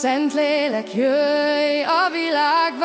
Szentlélek, jöjj, a világ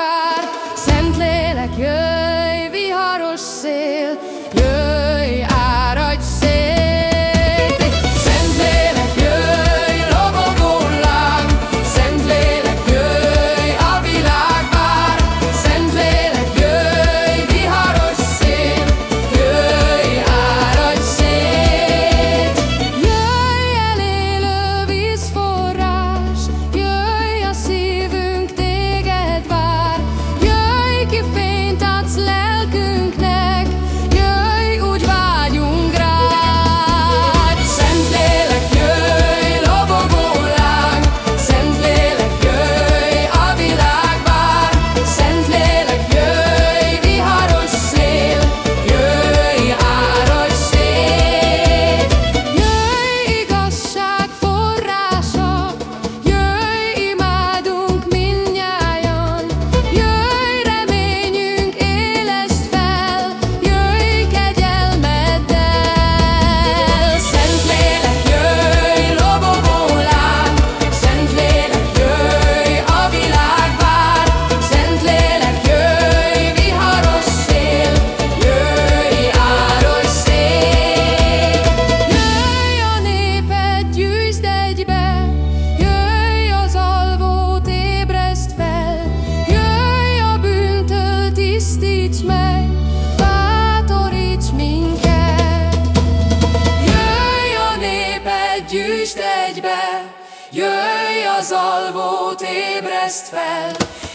az alvót, ébreszt fel,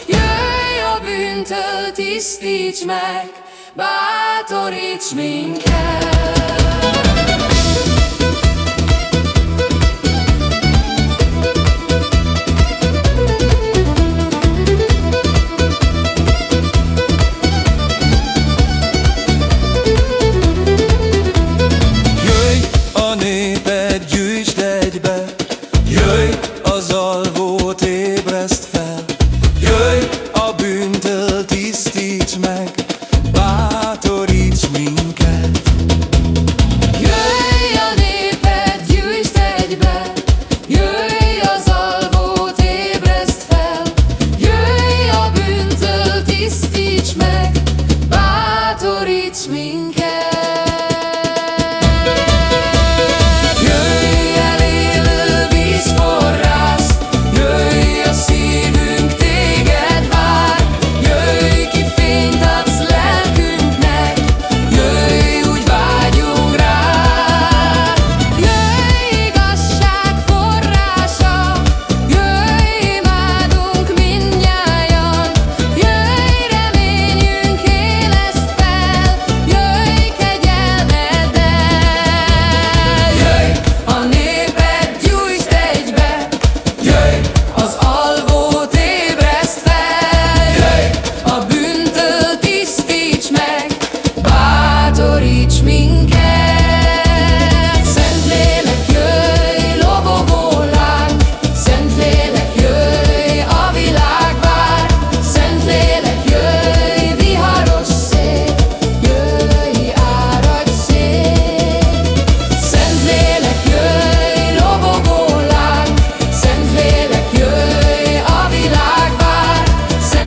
jöjj a bűntől, tisztíts meg, bátoríts minket. Christ.